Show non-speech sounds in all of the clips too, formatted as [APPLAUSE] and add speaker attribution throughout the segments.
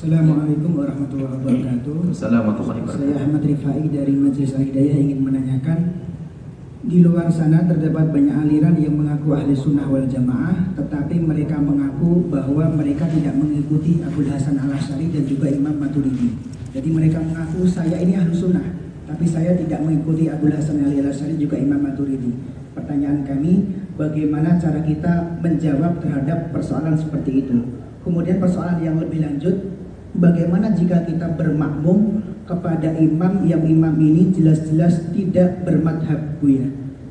Speaker 1: Assalamualaikum warahmatullahi wabarakatuh.
Speaker 2: Assalamualaikum warahmatullahi
Speaker 1: Saya. Ahmad Rifai dari Majelis Al-Hidayah ingin menanyakan di luar sana terdapat banyak aliran yang mengaku ahli sunnah wal jamaah tetapi mereka mengaku bahwa mereka tidak mengikuti Abu Hasan al Ashari dan juga Imam Maturidi jadi mereka mengaku saya ini ahli sunnah tapi saya tidak mengikuti Abu Hasan al Ashari juga Imam Maturidi pertanyaan kami bagaimana cara kita menjawab terhadap persoalan seperti itu kemudian persoalan yang lebih lanjut bagaimana jika kita bermakmum kepada imam yang imam ini jelas-jelas tidak bermadhab Bu ya.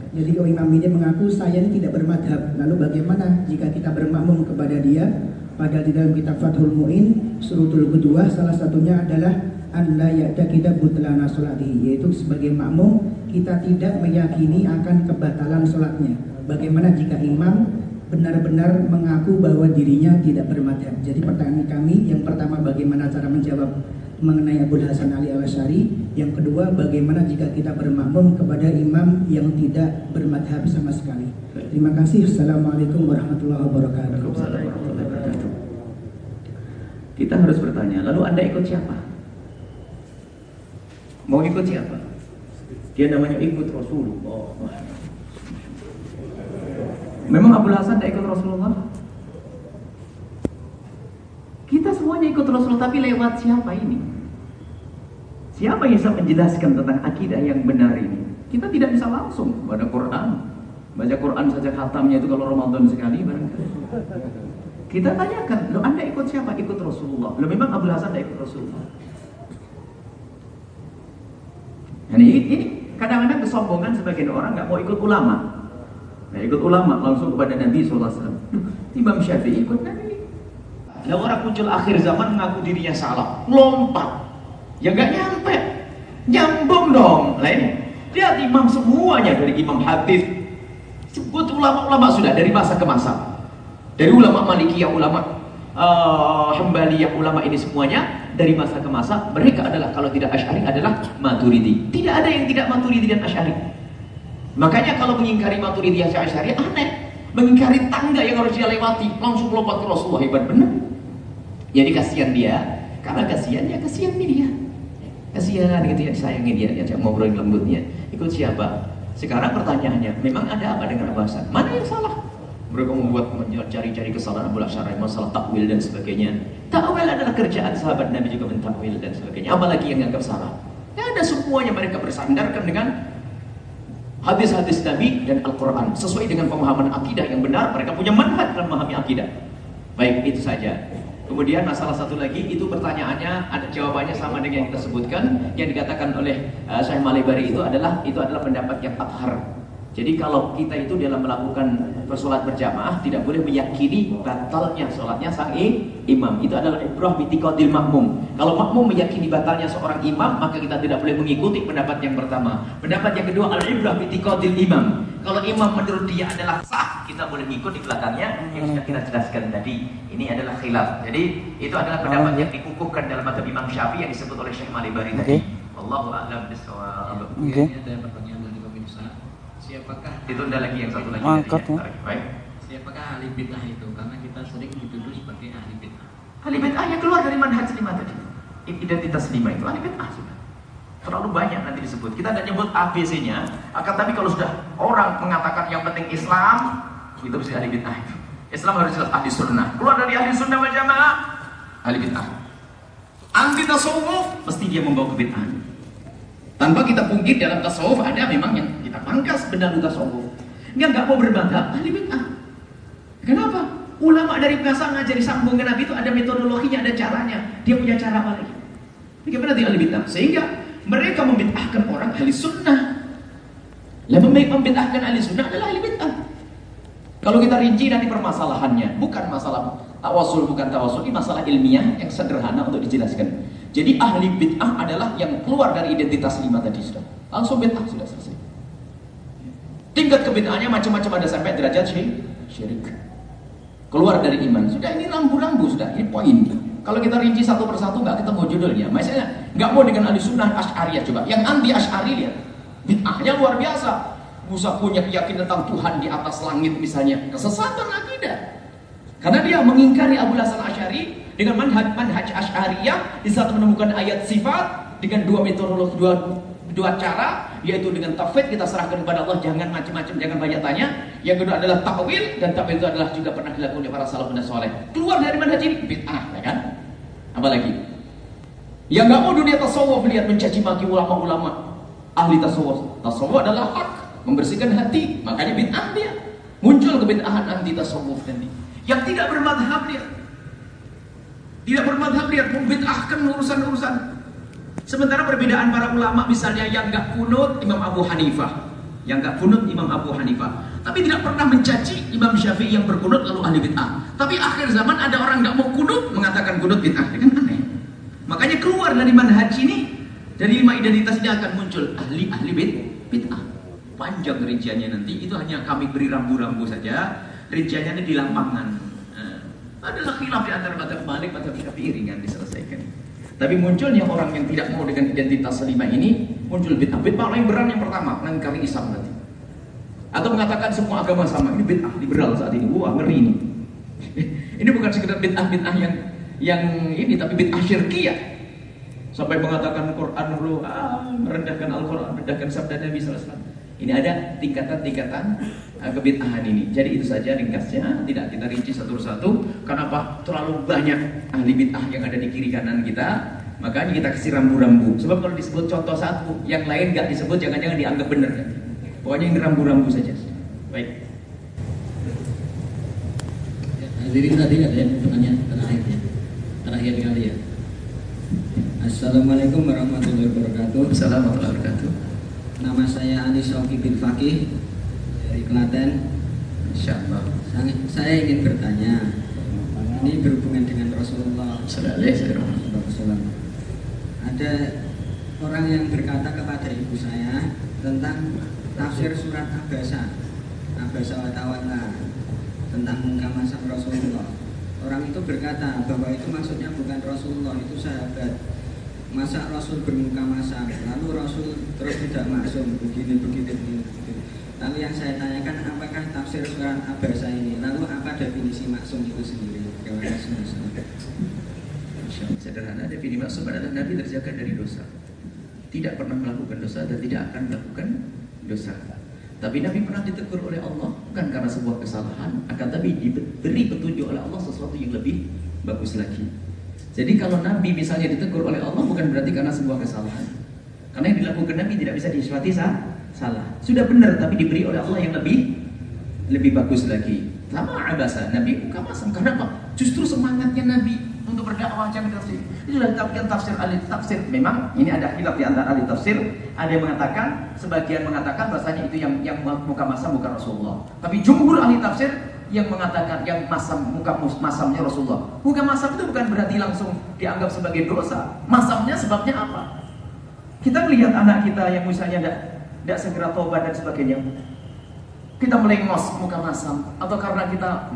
Speaker 1: Jadi oh, imam ini mengaku saya ini tidak bermadhab. Lalu bagaimana jika kita bermakmum kepada dia? Padahal di dalam kitab Fathul Mu'in surutul kedua salah satunya adalah an la kita butlana sholatihi yaitu sebagai makmum kita tidak meyakini akan kebatalan sholatnya. Bagaimana jika imam benar-benar mengaku bahwa dirinya tidak bermadhab. Jadi pertanyaan kami yang pertama bagaimana cara menjawab mengenai Abu Hasan Ali al Ashari. Yang kedua, bagaimana jika kita bermakmum kepada imam yang tidak bermadhab sama sekali. Terima kasih. Assalamualaikum warahmatullahi wabarakatuh.
Speaker 2: Kita harus bertanya, lalu Anda ikut siapa? Mau ikut siapa? Dia namanya ikut Rasulullah. Memang Abu Hasan tidak ikut Rasulullah? Kita semuanya ikut Rasul, tapi lewat siapa ini? Siapa yang bisa menjelaskan tentang akidah yang benar ini? Kita tidak bisa langsung pada Quran. Baca Quran saja khatamnya itu kalau Ramadan sekali barangkali. Kita tanyakan, lo anda ikut siapa? Ikut Rasulullah. Lo memang Abu Hasan tidak ikut Rasulullah. Ini, ini kadang-kadang kesombongan sebagian orang nggak mau ikut ulama. Nah, ikut ulama langsung kepada Nabi SAW. Imam Syafi'i ikut Nabi. Ada orang muncul akhir zaman mengaku dirinya salah, lompat. Ya nggak nyampe, nyambung dong. Lah ini, lihat imam semuanya dari imam hadis, sebut ulama-ulama sudah dari masa ke masa. Dari ulama Malikiyah, ulama uh, Hambaliyah, ulama ini semuanya dari masa ke masa mereka adalah kalau tidak Asy'ari adalah Maturidi. Tidak ada yang tidak Maturidi dan Asy'ari. Makanya kalau mengingkari Maturidi dan Asy'ari aneh. Mengingkari tangga yang harus dia lewati langsung lompat ke Rasulullah hebat benar. Jadi kasihan dia, karena kasihan ya kasihan dia. Kasihan gitu ya disayangi dia, dia ngobrol lembutnya. Ikut siapa? Sekarang pertanyaannya, memang ada apa dengan Abu Hasan? Mana yang salah? Mereka membuat mencari-cari kesalahan Abu Hasan, masalah takwil dan sebagainya. Takwil adalah kerjaan sahabat Nabi juga mentakwil dan sebagainya. Apalagi yang anggap salah? Tidak ada semuanya mereka bersandarkan dengan hadis-hadis Nabi dan Al-Quran sesuai dengan pemahaman akidah yang benar mereka punya manhaj dalam memahami akidah. Baik itu saja. Kemudian masalah satu lagi itu pertanyaannya ada jawabannya sama dengan yang kita yang dikatakan oleh uh, Syekh Malibari itu adalah itu adalah pendapat yang athar jadi kalau kita itu dalam melakukan sholat berjamaah tidak boleh meyakini batalnya sholatnya sang imam. Itu adalah ibrah bitikotil makmum. Kalau makmum meyakini batalnya seorang imam, maka kita tidak boleh mengikuti pendapat yang pertama. Pendapat yang kedua al ibrah bitikotil imam. Kalau imam menurut dia adalah sah, kita boleh mengikut di belakangnya yang sudah kita jelaskan tadi. Ini adalah khilaf. Jadi itu adalah pendapat yang dikukuhkan dalam madhab Imam Syafi'i yang disebut oleh Syekh Malibari tadi. Allahu a'lam bishawab.
Speaker 3: Oke. Ada pertanyaan. Siapakah
Speaker 2: Ditunda lagi yang satu lagi.
Speaker 3: Angkat, ya.
Speaker 2: Baik.
Speaker 3: siapakah ahli bid'ah itu? Karena kita sering dituduh sebagai ahli bid'ah.
Speaker 2: Ahli bid'ah yang keluar dari manhaj lima tadi. Identitas lima itu ahli bid'ah sudah. Terlalu banyak nanti disebut. Kita tidak nyebut ABC-nya. Akan tapi kalau sudah orang mengatakan yang penting Islam, itu bisa ahli bid'ah itu. Islam harus jelas ahli sunnah. Keluar dari ahli sunnah wal jamaah, ahli bid'ah. Anti tasawuf, mesti dia membawa ke bid'ah. Tanpa kita pungkit dalam tasawuf ada memang yang kita pangkas benar tasawuf. Dia nggak mau berbangga, ahli bid'ah. Kenapa? Ulama dari masa ngajari sambung ke Nabi itu ada metodologinya, ada caranya. Dia punya cara apa lagi? Bagaimana dia ahli bid'ah? Sehingga mereka membid'ahkan orang ahli sunnah. Lebih membid'ahkan ahli sunnah adalah ahli bid'ah. Kalau kita rinci nanti permasalahannya, bukan masalah tawasul, bukan tawasul, ini masalah ilmiah yang sederhana untuk dijelaskan. Jadi ahli bid'ah adalah yang keluar dari identitas lima tadi sudah. Langsung bid'ah sudah selesai. Tingkat kebid'ahnya macam-macam ada sampai derajat syirik. Keluar dari iman. Sudah ini lampu-lampu sudah, ini poin. Kalau kita rinci satu persatu nggak ketemu judulnya. Misalnya nggak mau dengan ahli sunnah Ash'ariyah coba. Yang anti Ash'ari lihat. Bid'ahnya luar biasa. Musa punya keyakinan tentang Tuhan di atas langit misalnya. Kesesatan akidah. Karena dia mengingkari Abu Hasan Ash'ari Dengan manhaj manhaj Asy'ariyah di saat menemukan ayat sifat dengan dua metodologi dua dua cara yaitu dengan tafwid kita serahkan kepada Allah jangan macam-macam jangan banyak tanya. Yang kedua adalah takwil dan takwil itu adalah juga pernah dilakukan oleh para salafun dan soleh. Keluar dari manhaj ini bid'ah ya kan? Apalagi? Yang nggak mau dunia tasawuf lihat mencaci maki ulama-ulama. Ahli tasawuf. Tasawuf adalah hak membersihkan hati makanya bid'ah dia. Muncul kebid'ahan anti tasawuf tadi yang tidak bermadhab dia tidak bermadhab dia membid'ahkan urusan-urusan. Sementara perbedaan para ulama misalnya yang nggak kunut Imam Abu Hanifah. Yang nggak kunut Imam Abu Hanifah. Tapi tidak pernah mencaci Imam Syafi'i yang berkunut lalu ahli bid'ah. Tapi akhir zaman ada orang nggak mau kunut mengatakan kunut bid'ah. Kan aneh. Makanya keluar dari manhaj ini dari lima identitas ini akan muncul ahli-ahli bid'ah. Panjang rinciannya nanti. Itu hanya kami beri rambu-rambu saja. Rinciannya di lapangan adalah khilaf di antara mata Malik mata Syafi'i ringan diselesaikan. Tapi munculnya orang yang tidak mau dengan identitas lima ini muncul bid'ah. Bid'ah paling berat yang pertama mengingkari Islam nanti atau mengatakan semua agama sama ini bid'ah liberal saat ini. Wah ngeri ini. [LAUGHS] Ini bukan sekedar bid'ah bid'ah yang yang ini tapi bid'ah syirkiyah. Sampai mengatakan Quran dulu ah, merendahkan Al-Quran merendahkan sabda Nabi SAW ini ada tingkatan-tingkatan uh, kebid'ahan ini. Jadi itu saja ringkasnya, tidak kita rinci satu-satu. Kenapa? Terlalu banyak ahli bid'ah yang ada di kiri kanan kita. Makanya kita kasih rambu-rambu. Sebab kalau disebut contoh satu, yang lain nggak disebut, jangan-jangan dianggap benar. Pokoknya ini rambu-rambu saja. Baik.
Speaker 3: Jadi tadi ada yang bertanya terakhir ya. Terakhir kali ya.
Speaker 4: Assalamualaikum warahmatullahi wabarakatuh.
Speaker 2: Assalamualaikum warahmatullahi wabarakatuh.
Speaker 4: Nama saya Anis Sofi bin Fakih dari Klaten.
Speaker 2: Insyaallah.
Speaker 4: Saya, saya ingin bertanya, ini berhubungan dengan Rasulullah
Speaker 2: Sallallahu alaihi
Speaker 4: SAW. Ada orang yang berkata kepada ibu saya tentang tafsir surat Abasa, Abasa wa Tawalla tentang muka masam Rasulullah. Orang itu berkata bahwa itu maksudnya bukan Rasulullah, itu sahabat masa Rasul bermuka masam lalu Rasul terus tidak maksum. Begini begitu begini begitu lalu yang saya tanyakan apakah tafsir surat abasa ini? Lalu apa definisi maksum itu sendiri? Terima
Speaker 2: Sederhana definisi maksum adalah Nabi terjaga dari dosa. Tidak pernah melakukan dosa dan tidak akan melakukan dosa. Tapi Nabi pernah ditegur oleh Allah Bukan karena sebuah kesalahan Akan tapi diberi petunjuk oleh Allah sesuatu yang lebih bagus lagi jadi kalau Nabi misalnya ditegur oleh Allah bukan berarti karena sebuah kesalahan. Karena yang dilakukan Nabi tidak bisa disifati salah. Sudah benar tapi diberi oleh Allah yang lebih lebih bagus lagi. Sama abasa Nabi bukan masam. Kenapa? Justru semangatnya Nabi untuk berdakwah jangan tafsir. Itu sudah dilakukan tafsir ahli tafsir. Memang ini ada khilaf di antara ahli tafsir. Ada yang mengatakan, sebagian mengatakan bahasanya itu yang yang muka masam bukan Rasulullah. Tapi jumhur ahli tafsir yang mengatakan yang masam muka masamnya Rasulullah. Muka masam itu bukan berarti langsung dianggap sebagai dosa. Masamnya sebabnya apa? Kita melihat anak kita yang misalnya tidak segera tobat dan sebagainya. Kita melengos muka masam atau karena kita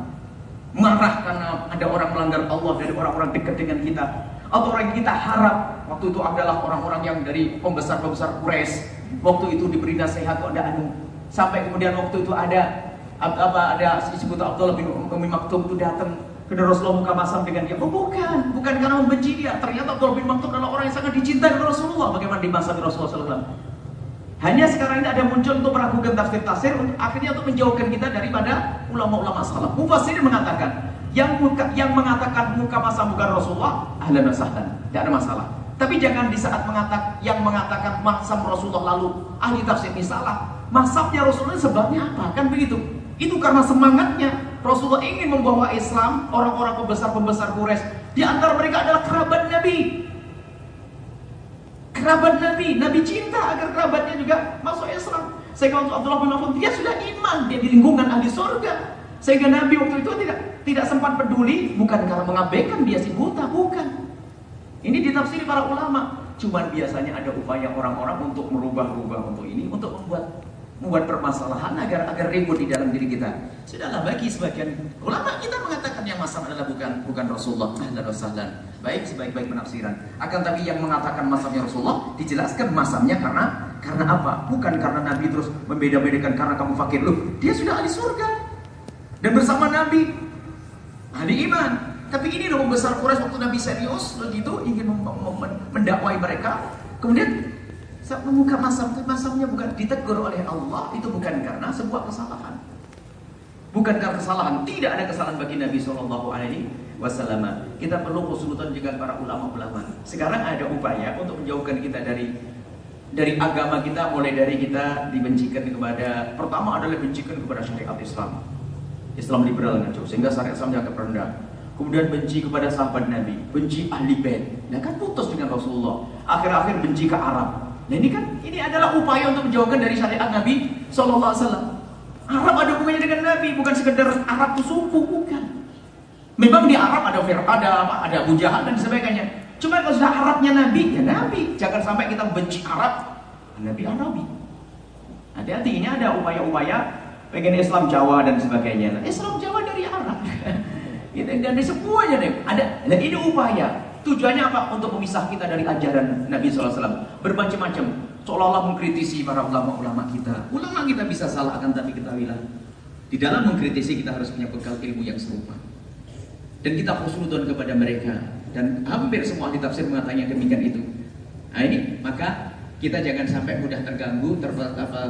Speaker 2: marah karena ada orang melanggar Allah dari orang-orang dekat dengan kita atau orang kita harap waktu itu adalah orang-orang yang dari pembesar-pembesar Quraisy waktu itu diberi nasihat kok ada anu sampai kemudian waktu itu ada apa ada disebut Abdullah bin Umi Maktum itu datang ke Rasulullah muka masam dengan dia. Oh bukan, bukan karena membenci dia. Ternyata Abdullah bin Maktum adalah orang yang sangat dicintai oleh Rasulullah. Bagaimana di masa Rasulullah SAW. Hanya sekarang ini ada muncul untuk meragukan tafsir-tafsir, akhirnya untuk menjauhkan kita daripada ulama-ulama salaf. Mufassir mengatakan, yang muka, yang mengatakan muka masam bukan Rasulullah, ahlan wa sahlan, tidak ada masalah. Tapi jangan di saat mengatakan yang mengatakan masam Rasulullah lalu ahli tafsir ini salah. Masamnya Rasulullah sebabnya apa? Kan begitu. Itu karena semangatnya Rasulullah ingin membawa Islam orang-orang pembesar-pembesar Quraisy. Di antara mereka adalah kerabat Nabi. Kerabat Nabi, Nabi cinta agar kerabatnya juga masuk Islam. Sehingga untuk Abdullah bin Affan dia sudah iman, dia di lingkungan ahli surga. Sehingga Nabi waktu itu tidak tidak sempat peduli, bukan karena mengabaikan dia si buta, bukan. Ini ditafsiri para ulama. Cuman biasanya ada upaya orang-orang untuk merubah-rubah untuk ini, untuk membuat membuat permasalahan agar agar ribut di dalam diri kita. Sudahlah bagi sebagian ulama kita mengatakan yang masam adalah bukan bukan Rasulullah ahlan wasahlan. Baik sebaik-baik penafsiran. Akan tapi yang mengatakan masamnya Rasulullah dijelaskan masamnya karena karena apa? Bukan karena Nabi terus membeda-bedakan karena kamu fakir loh. Dia sudah ahli surga. Dan bersama Nabi ahli iman. Tapi ini loh besar Quraisy waktu Nabi serius begitu ingin mendakwai mereka. Kemudian saat membuka masam itu masamnya bukan ditegur oleh Allah, itu bukan karena sebuah kesalahan. Bukan karena kesalahan, tidak ada kesalahan bagi Nabi Shallallahu Alaihi Wasallam. Kita perlu konsultan juga para ulama-ulama. Sekarang ada upaya untuk menjauhkan kita dari dari agama kita, mulai dari kita dibencikan kepada pertama adalah bencikan kepada syariat Islam, Islam liberal ngaco, sehingga syariat Islam dianggap rendah. Kemudian benci kepada sahabat Nabi, benci ahli bait. Nah kan putus dengan Rasulullah. Akhir-akhir benci ke Arab. Nah ini kan ini adalah upaya untuk menjauhkan dari syariat Nabi Shallallahu Alaihi Wasallam. Arab ada hubungannya dengan Nabi, bukan sekedar Arab itu suku, bukan. Memang di Arab ada Fir, ada apa, ada Abu dan sebagainya. Cuma kalau sudah Arabnya Nabi, ya Nabi. Jangan sampai kita benci Arab, Nabi Arabi. Hati-hati, ini ada upaya-upaya pengen Islam Jawa dan sebagainya. Nah, Islam Jawa dari Arab. [LAUGHS] Gitu, dan semuanya deh. Ada, dan ini upaya. Tujuannya apa? Untuk memisah kita dari ajaran Nabi SAW. Bermacam-macam seolah-olah mengkritisi para ulama-ulama kita. Ulama kita bisa salah akan tapi ketahuilah di dalam mengkritisi kita harus punya bekal ilmu yang serupa. Dan kita khusnudon kepada mereka dan hampir semua ahli tafsir mengatakan demikian itu. Nah ini maka kita jangan sampai mudah terganggu, ter,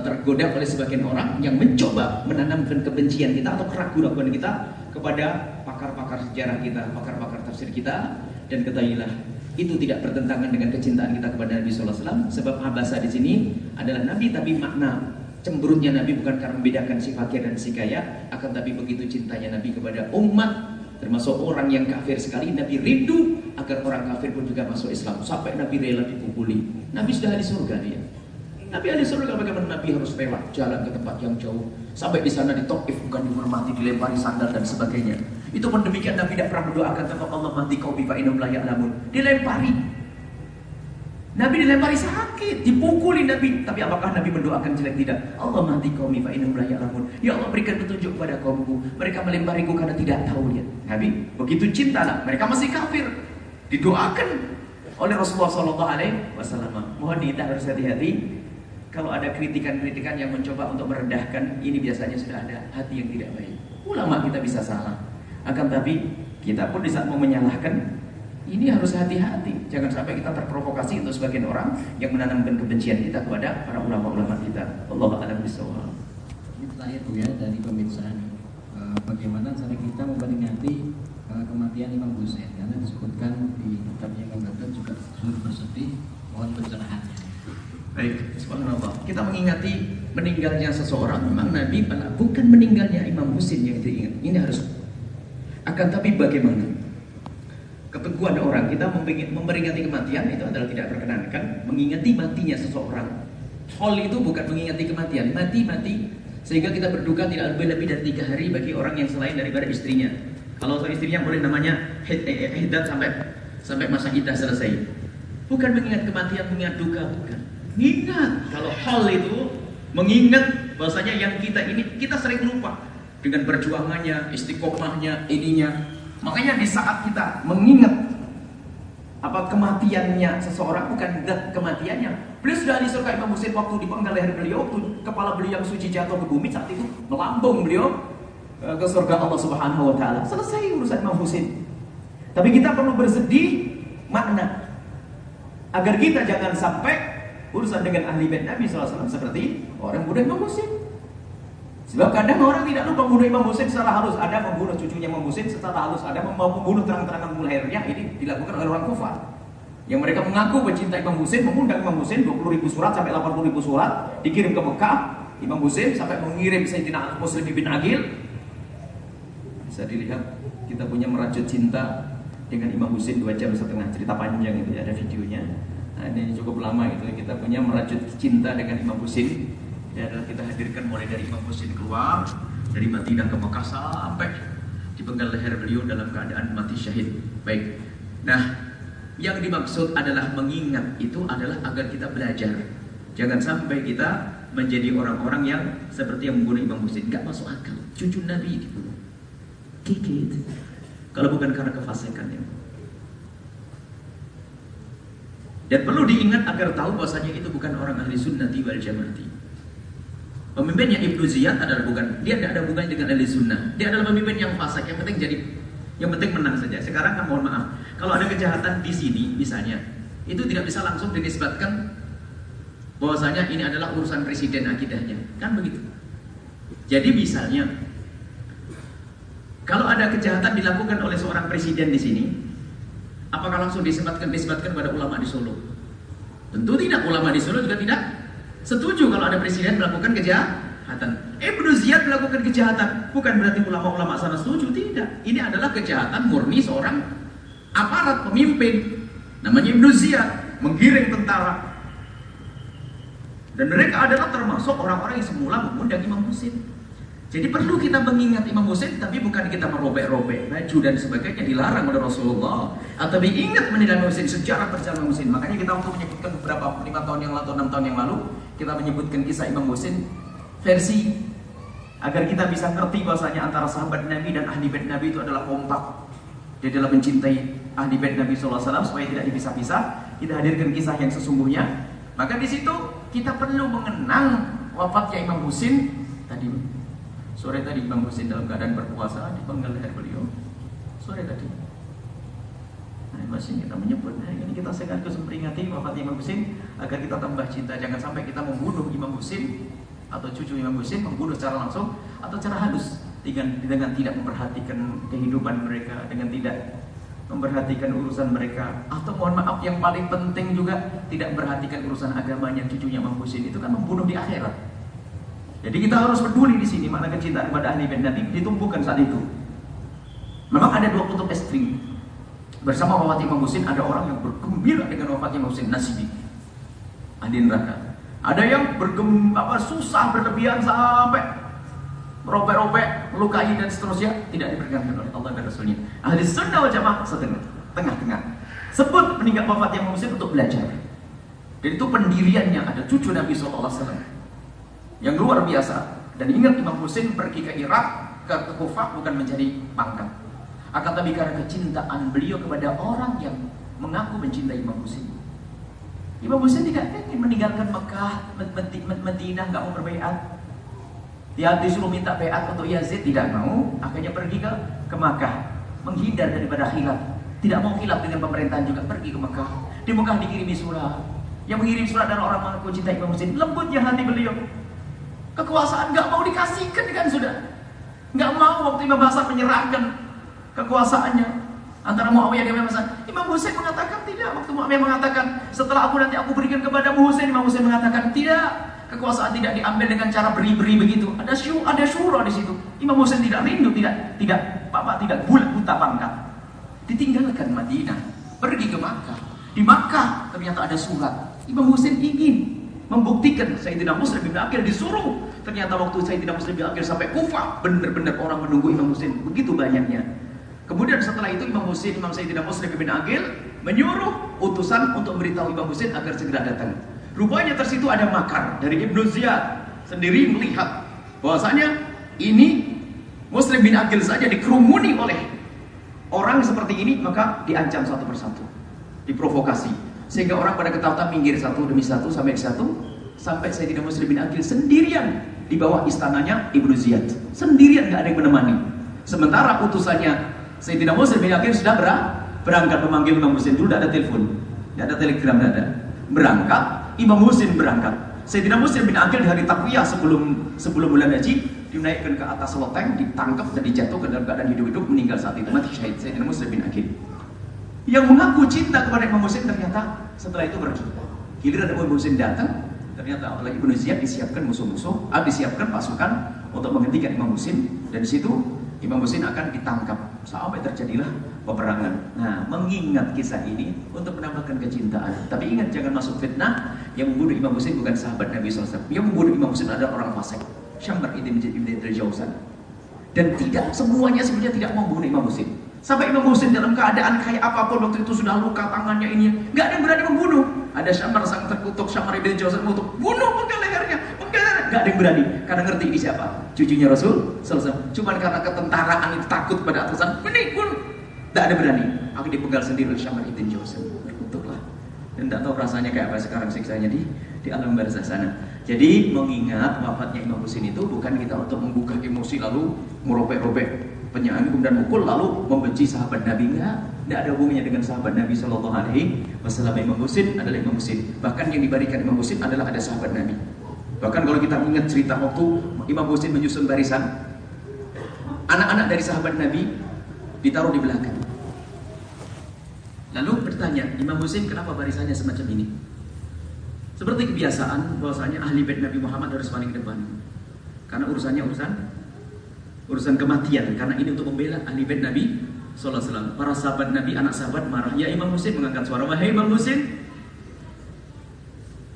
Speaker 2: tergoda oleh sebagian orang yang mencoba menanamkan kebencian kita atau keraguan-keraguan kita kepada pakar-pakar sejarah kita, pakar-pakar tafsir kita dan ketahuilah itu tidak bertentangan dengan kecintaan kita kepada Nabi Sallallahu Alaihi Wasallam. Sebab abasa di sini adalah Nabi tapi makna cemberutnya Nabi bukan karena membedakan si fakir dan si kaya akan tapi begitu cintanya Nabi kepada umat termasuk orang yang kafir sekali Nabi rindu agar orang kafir pun juga masuk Islam. Sampai Nabi rela dipukuli. Nabi sudah di surga dia. Nabi ahli surga bagaimana Nabi harus lewat jalan ke tempat yang jauh? Sampai di sana di bukan dihormati dilempari sandal dan sebagainya itu pun demikian Nabi tidak pernah berdoakan tentang Allah mati kau bifa inam layak namun dilempari. Nabi dilempari sakit dipukuli Nabi. Tapi apakah Nabi mendoakan jelek? Tidak. Allah mati kau bifa inam layak namun ya Allah berikan petunjuk kepada kaumku. Mereka melempariku karena tidak tahu lihat Nabi begitu cinta nah, mereka masih kafir. Didoakan oleh Rasulullah Shallallahu Alaihi Wasallam. Mohon kita harus hati-hati. Kalau ada kritikan-kritikan yang mencoba untuk merendahkan, ini biasanya sudah ada hati yang tidak baik. Ulama kita bisa salah. Akan tapi kita pun di saat mau menyalahkan, ini harus hati-hati. Jangan sampai kita terprovokasi untuk sebagian orang yang menanamkan kebencian kita kepada para ulama-ulama kita. Allah a'lam bishawab.
Speaker 3: Ini terakhir Bu ya dari pemirsa eh, bagaimana cara kita memperingati eh, kematian Imam Husain karena disebutkan di kitabnya Imam Ghazali juga sudah bersedih mohon pencerahannya.
Speaker 2: Baik, subhanallah. Kita mengingati meninggalnya seseorang, memang Nabi bukan meninggalnya Imam Husin yang diingat. Ini harus. Akan tapi bagaimana? Keteguhan orang kita memperingati kematian itu adalah tidak perkenankan mengingati matinya seseorang. Hal itu bukan mengingati kematian, mati-mati sehingga kita berduka tidak lebih lebih dari tiga hari bagi orang yang selain daripada istrinya. Kalau istrinya boleh namanya hidat sampai sampai masa idah selesai. Bukan mengingat kematian, mengingat duka, bukan. Ingat kalau hal itu mengingat bahwasanya yang kita ini kita sering lupa dengan perjuangannya, istiqomahnya, ininya. Makanya di saat kita mengingat apa kematiannya seseorang bukan zat kematiannya. Beliau sudah di surga Imam Husain waktu di penggal leher beliau, waktu kepala beliau yang suci jatuh ke bumi saat itu melambung beliau eh, ke surga Allah Subhanahu wa taala. Selesai urusan Imam Husain. Tapi kita perlu bersedih makna agar kita jangan sampai urusan dengan ahli bait Nabi SAW seperti orang bunuh Imam Husain. Sebab kadang orang tidak lupa membunuh Imam Husain secara halus, ada membunuh cucunya Imam Husain secara halus, ada membunuh terang-terangan mulhernya ini dilakukan oleh orang kufar. Yang mereka mengaku mencintai Imam Husain, mengundang Imam Husain 20 ribu surat sampai 80 ribu surat dikirim ke Mekah. Imam Husain sampai mengirim Sayyidina Muslim bin Agil. Bisa dilihat kita punya merajut cinta dengan Imam Husain dua jam setengah cerita panjang itu ya, ada videonya Nah, ini cukup lama itu kita punya merajut cinta dengan Imam Husin. Ya, adalah kita hadirkan mulai dari Imam Husin keluar dari Madinah ke Mekah sampai dipenggal leher beliau dalam keadaan mati syahid. Baik. Nah, yang dimaksud adalah mengingat itu adalah agar kita belajar. Jangan sampai kita menjadi orang-orang yang seperti yang membunuh Imam Husin. Gak masuk akal. Cucu Nabi dibunuh. Kikit. Kalau bukan karena kefasikannya. Dan perlu diingat agar tahu bahwasanya itu bukan orang ahli sunnati wal jamaati. Pemimpinnya Ibnu Ziyad adalah bukan dia tidak ada hubungannya dengan ahli sunnah. Dia adalah pemimpin yang fasik. Yang penting jadi Yang penting menang saja. Sekarang kan mohon maaf, kalau ada kejahatan di sini misalnya, itu tidak bisa langsung dinisbatkan bahwasanya ini adalah urusan presiden akidahnya. Kan begitu. Jadi misalnya kalau ada kejahatan dilakukan oleh seorang presiden di sini, apakah langsung disebatkan disebatkan pada ulama di Solo? Tentu tidak. Ulama di Solo juga tidak setuju kalau ada presiden melakukan kejahatan. Ibnu Ziyad melakukan kejahatan, bukan berarti ulama-ulama sana setuju, tidak. Ini adalah kejahatan murni seorang aparat pemimpin. Namanya Ibnu Ziyad, menggiring tentara. Dan mereka adalah termasuk orang-orang yang semula mengundang Imam Husin. Jadi perlu kita mengingat Imam Husain tapi bukan kita merobek-robek baju dan sebagainya dilarang oleh Rasulullah. Atau diingat menilai Imam Husain sejarah perjalanan Husain. Makanya kita waktu menyebutkan beberapa lima tahun yang lalu enam tahun yang lalu kita menyebutkan kisah Imam Husain versi agar kita bisa ngerti bahwasanya antara sahabat Nabi dan ahli bait Nabi itu adalah kompak. Dia adalah mencintai ahli bait Nabi SAW supaya tidak dipisah-pisah. Kita hadirkan kisah yang sesungguhnya. Maka di situ kita perlu mengenang wafatnya Imam Husain tadi Sore tadi Imam Husin dalam keadaan berpuasa di penggal leher beliau. Sore tadi. Nah, masih kita menyebut nah, ini kita sekaligus memperingati wafat Imam Husin agar kita tambah cinta. Jangan sampai kita membunuh Imam Husin atau cucu Imam Husin membunuh secara langsung atau secara halus dengan dengan tidak memperhatikan kehidupan mereka, dengan tidak memperhatikan urusan mereka atau mohon maaf yang paling penting juga tidak memperhatikan urusan agamanya cucunya Imam Husin itu kan membunuh di akhirat. Jadi kita harus peduli di sini mana kecintaan kepada ahli bait Nabi ditumbuhkan saat itu. Memang ada dua kutub ekstrim. Bersama wafat Imam Husin ada orang yang bergembira dengan wafat Imam Husin nasibi. Ahli neraka. Ada yang bergem apa susah berlebihan sampai robek-robek, melukai dan seterusnya tidak diperkenankan oleh Allah dan Rasulnya. Ahli sunnah wal jamaah setengah, tengah-tengah. Sebut meninggal wafat Imam Husin untuk belajar. Dan itu pendiriannya ada cucu Nabi SAW yang luar biasa. Dan ingat Imam Husain pergi ke Irak, ke, Kufah bukan menjadi pangkat. Akan tapi karena kecintaan beliau kepada orang yang mengaku mencintai Imam Husain. Imam Husain tidak ingin meninggalkan Mekah, Madinah, nggak mau berbaiat. Dia disuruh minta baiat untuk Yazid, tidak mau. Akhirnya pergi ke, ke Makkah, menghindar daripada khilaf. Tidak mau khilaf dengan pemerintahan juga pergi ke Mekah. Di Mekah dikirimi surat. Yang mengirim surat adalah orang mengaku cinta Imam Husain. Lembutnya hati beliau. Kekuasaan nggak mau dikasihkan kan sudah. Nggak mau waktu Imam Hasan menyerahkan kekuasaannya antara Muawiyah dan Imam Hasan. Imam Husain mengatakan tidak. Waktu Muawiyah mengatakan setelah aku nanti aku berikan kepada Husain, Imam Husain mengatakan tidak. Kekuasaan tidak diambil dengan cara beri-beri begitu. Ada syur, ada syura di situ. Imam Husain tidak rindu, tidak tidak bapak tidak bulat buta pangkat. Ditinggalkan Madinah, pergi ke Makkah. Di Makkah ternyata ada surat. Imam Husain ingin membuktikan Sayyidina Muslim bin Akhir disuruh. Ternyata waktu Sayyidina Muslim bin Akhir sampai Kufah benar-benar orang menunggu Imam Muslim begitu banyaknya. Kemudian setelah itu Imam Muslim Imam Sayyidina Muslim bin Akhir menyuruh utusan untuk beritahu Imam Muslim agar segera datang. Rupanya tersitu ada makar dari Ibnu Ziyad sendiri melihat bahwasanya ini Muslim bin Akhir saja dikerumuni oleh orang seperti ini maka diancam satu persatu diprovokasi sehingga orang pada ketakutan minggir satu demi satu sampai satu sampai saya tidak Muslim bin Akil sendirian di bawah istananya Ibnu Ziyad. Sendirian nggak ada yang menemani. Sementara utusannya saya tidak Muslim bin Akil sudah berangkat memanggil Imam Muslim dulu tidak ada telepon, tidak ada telegram, tidak ada. Berangkat, Imam Muslim berangkat. Tidak Muslim bin Akil di hari takwiyah sebelum sebelum bulan haji dinaikkan ke atas loteng, ditangkap dan dijatuhkan dalam keadaan hidup-hidup meninggal saat itu mati syahid. Tidak Muslim bin Akil yang mengaku cinta kepada Imam Husain ternyata setelah itu pergi. Giliran Imam Husain datang, ternyata oleh Ibnu Ziyad disiapkan musuh-musuh, ah, disiapkan pasukan untuk menghentikan Imam Husain dan di situ Imam Husain akan ditangkap sampai terjadilah peperangan. Nah, mengingat kisah ini untuk menambahkan kecintaan. Tapi ingat jangan masuk fitnah yang membunuh Imam Husain bukan sahabat Nabi SAW. Yang membunuh Imam Husain adalah orang fasik. Syambar ibn Ibn Jausan. Dan tidak semuanya sebenarnya tidak mau membunuh Imam Husain. Sampai Imam Husain dalam keadaan kayak apa pun waktu itu sudah luka tangannya ini, nggak ada yang berani membunuh. Ada Syamar sang terkutuk, Syamar ibn Jawzan mengutuk, bunuh penggal lehernya, penggal nggak ada yang berani. Karena ngerti ini siapa? Cucunya Rasul, selesai. Cuman karena ketentaraan itu takut pada atasan, ini bunuh. Nggak ada berani. Aku dipenggal sendiri oleh Syamar ibn Jawzan. Terkutuklah. Dan tidak tahu rasanya kayak apa sekarang siksanya di di alam barzah sana. Jadi mengingat wafatnya Imam Husain itu bukan kita untuk membuka emosi lalu merobek-robek penyanyi kemudian mukul lalu membenci sahabat Nabi. Enggak tidak ada hubungannya dengan sahabat Nabi Shallallahu Alaihi Wasallam. Imam Husin adalah Imam Husin bahkan yang diberikan Imam Husin adalah ada sahabat Nabi. Bahkan kalau kita ingat cerita waktu Imam Husin menyusun barisan anak-anak dari sahabat Nabi ditaruh di belakang. Lalu bertanya Imam Husin kenapa barisannya semacam ini? Seperti kebiasaan bahwasanya ahli bait Nabi Muhammad harus paling depan. Karena urusannya urusan urusan kematian karena ini untuk membela ahli bait Nabi Sallallahu Alaihi Para sahabat Nabi, anak sahabat marah. Ya Imam Husin mengangkat suara. Wahai Imam Husin,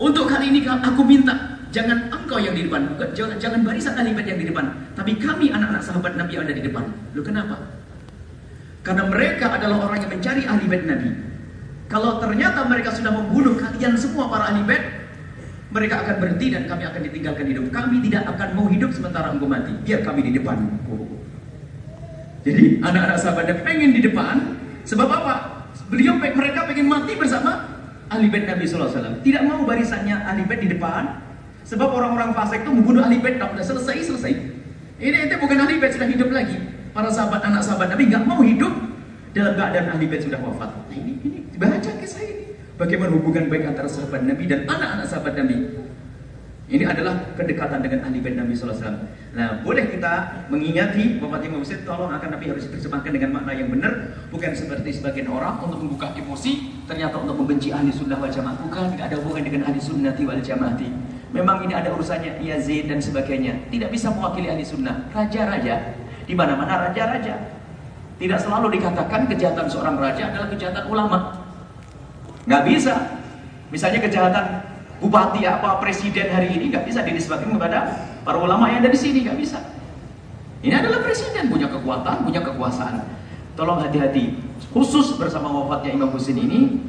Speaker 2: untuk kali ini aku minta jangan engkau yang di depan, jangan jangan barisan ahli bait yang di depan, tapi kami anak-anak sahabat Nabi yang ada di depan. Lu kenapa? Karena mereka adalah orang yang mencari ahli bait Nabi. Kalau ternyata mereka sudah membunuh kalian semua para ahli bait, mereka akan berhenti dan kami akan ditinggalkan hidup. Kami tidak akan mau hidup sementara engkau mati. Biar kami di depan. Jadi anak-anak sahabatnya pengen di depan, sebab apa? Beliau mereka pengen mati bersama ahli bait Nabi SAW. Tidak mau barisannya ahli bait di depan, sebab orang-orang fasik itu membunuh ahli bait, sudah selesai selesai. Ini itu bukan ahli bait sudah hidup lagi. Para sahabat anak sahabat Nabi nggak mau hidup dalam keadaan ahli bait sudah wafat. Nah, ini ini baca kisah ini. Bagaimana hubungan baik antara sahabat Nabi dan anak-anak sahabat Nabi. Ini adalah kedekatan dengan ahli bait Nabi SAW. Nah, boleh kita mengingati Bapak Imam Husain, tolong akan Nabi harus diterjemahkan dengan makna yang benar, bukan seperti sebagian orang untuk membuka emosi, ternyata untuk membenci ahli sunnah wal jamaah. Bukan, tidak ada hubungan dengan ahli sunnati wal jamaati. Memang ini ada urusannya Yazid dan sebagainya. Tidak bisa mewakili ahli sunnah. Raja-raja, di mana-mana raja-raja. Tidak selalu dikatakan kejahatan seorang raja adalah kejahatan ulama. Nggak bisa. Misalnya kejahatan bupati apa presiden hari ini nggak bisa dinisbatkan kepada para ulama yang ada di sini nggak bisa. Ini adalah presiden punya kekuatan, punya kekuasaan. Tolong hati-hati. Khusus bersama wafatnya Imam Husin ini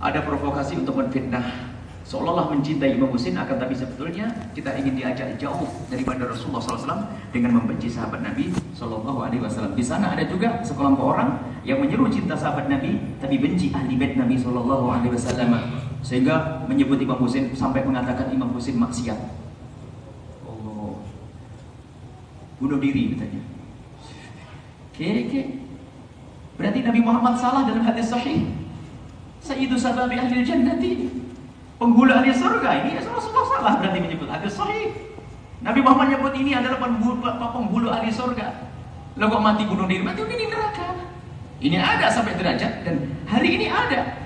Speaker 2: ada provokasi untuk menfitnah seolah-olah mencintai Imam Husin akan tapi sebetulnya kita ingin diajak jauh daripada Rasulullah SAW dengan membenci sahabat Nabi Wasallam. Di sana ada juga sekelompok orang yang menyeru cinta sahabat Nabi tapi benci ahli bait Nabi Shallallahu Alaihi Wasallam sehingga menyebut Imam Husin sampai mengatakan Imam Husin maksiat. Oh, bunuh diri katanya. Oke, oke. Berarti Nabi Muhammad salah dalam hadis sahih. Sayyidu sababi ahli jannati. Penghulu ahli surga ini Rasulullah salah berarti menyebut hadis sahih. Nabi Muhammad menyebut ini adalah penghulu, penghulu ahli surga. Lalu kok mati bunuh diri, mati ini neraka. Ini ada sampai derajat dan hari ini ada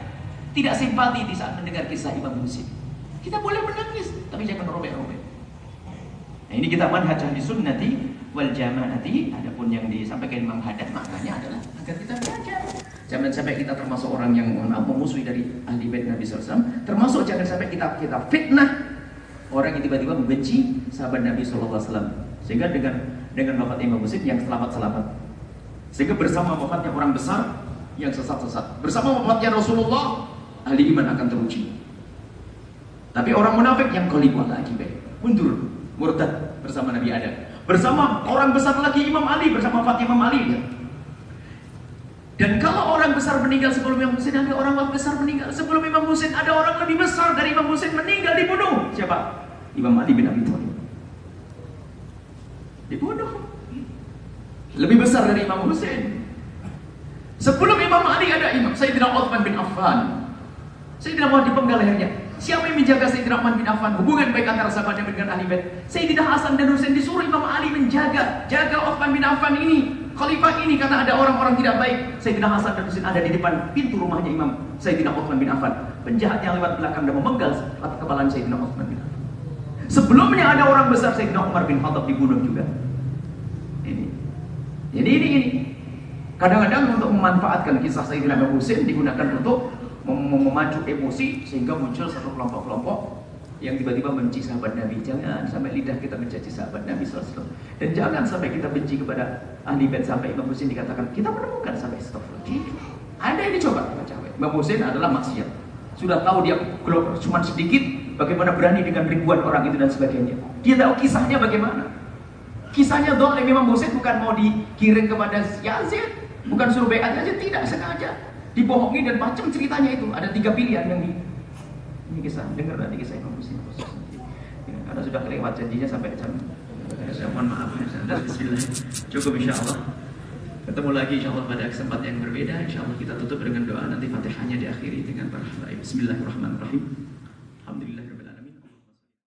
Speaker 2: tidak simpati di saat mendengar kisah Imam Husin. Kita boleh menangis, tapi jangan robek-robek. Nah, ini kita manhaj ahli sunnati wal jamaati. Adapun yang disampaikan Imam Haddad maknanya adalah agar kita belajar. Jangan sampai kita termasuk orang yang memusuhi dari ahli bait Nabi SAW. Termasuk jangan sampai kita kita fitnah orang yang tiba-tiba membenci sahabat Nabi SAW. Sehingga dengan dengan wafat Imam Husin yang selamat-selamat. Sehingga bersama wafatnya orang besar yang sesat-sesat. Bersama wafatnya Rasulullah ahli iman akan teruji. Tapi orang munafik yang kalibah lagi baik, mundur, murtad bersama Nabi Adam. Bersama orang besar lagi Imam Ali bersama Fatimah Imam Ali. Ya. Dan kalau orang besar meninggal sebelum Imam Husain, ada orang besar meninggal sebelum Imam Husain, ada orang lebih besar dari Imam Husain meninggal dibunuh. Siapa? Imam Ali bin Abi Thalib. Dibunuh. Lebih besar dari Imam Husain. Sebelum Imam Ali ada Imam Sayyidina Uthman bin Affan. Sayyidina Umar dipenggal lehernya. Siapa yang menjaga Sayyidina Uthman bin Affan? Hubungan baik antara sahabatnya dengan ahli bait. Sayyidina Hasan dan Husain disuruh Imam Ali menjaga, jaga Uthman bin Affan ini, khalifah ini karena ada orang-orang tidak baik. Sayyidina Hasan dan Husain ada di depan pintu rumahnya Imam Sayyidina Uthman bin Affan. Penjahat yang lewat belakang dan memenggal kepala Sayyidina Uthman bin Affan. Sebelumnya ada orang besar Sayyidina Umar bin Khattab dibunuh juga. Jadi ini ini. Kadang-kadang untuk memanfaatkan kisah Sayyidina Abu Husain digunakan untuk mem memacu emosi sehingga muncul satu kelompok-kelompok yang tiba-tiba benci sahabat Nabi. Jangan sampai lidah kita mencaci sahabat Nabi SAW. Dan jangan sampai kita benci kepada ahli bait sampai Imam Husain dikatakan kita menemukan sampai astagfirullah. Ada yang dicoba baca Imam Husain adalah maksiat. Sudah tahu dia cuma sedikit, bagaimana berani dengan ribuan orang itu dan sebagainya. Dia tahu kisahnya bagaimana. Kisahnya doa Imam Husain bukan mau dikirim kepada Yazid, bukan suruh bayat Yazid, tidak sengaja dibohongi dan macam ceritanya itu ada tiga pilihan yang di ini kisah dengar nanti kisah Imam Muslim karena sudah kelewat janjinya sampai jam Ya, mohon maaf ya. Bismillah. Cukup insya Allah. Ketemu lagi insya Allah pada kesempatan yang berbeda. Insya Allah kita tutup dengan doa nanti fatihahnya diakhiri dengan Bismillahirrahmanirrahim.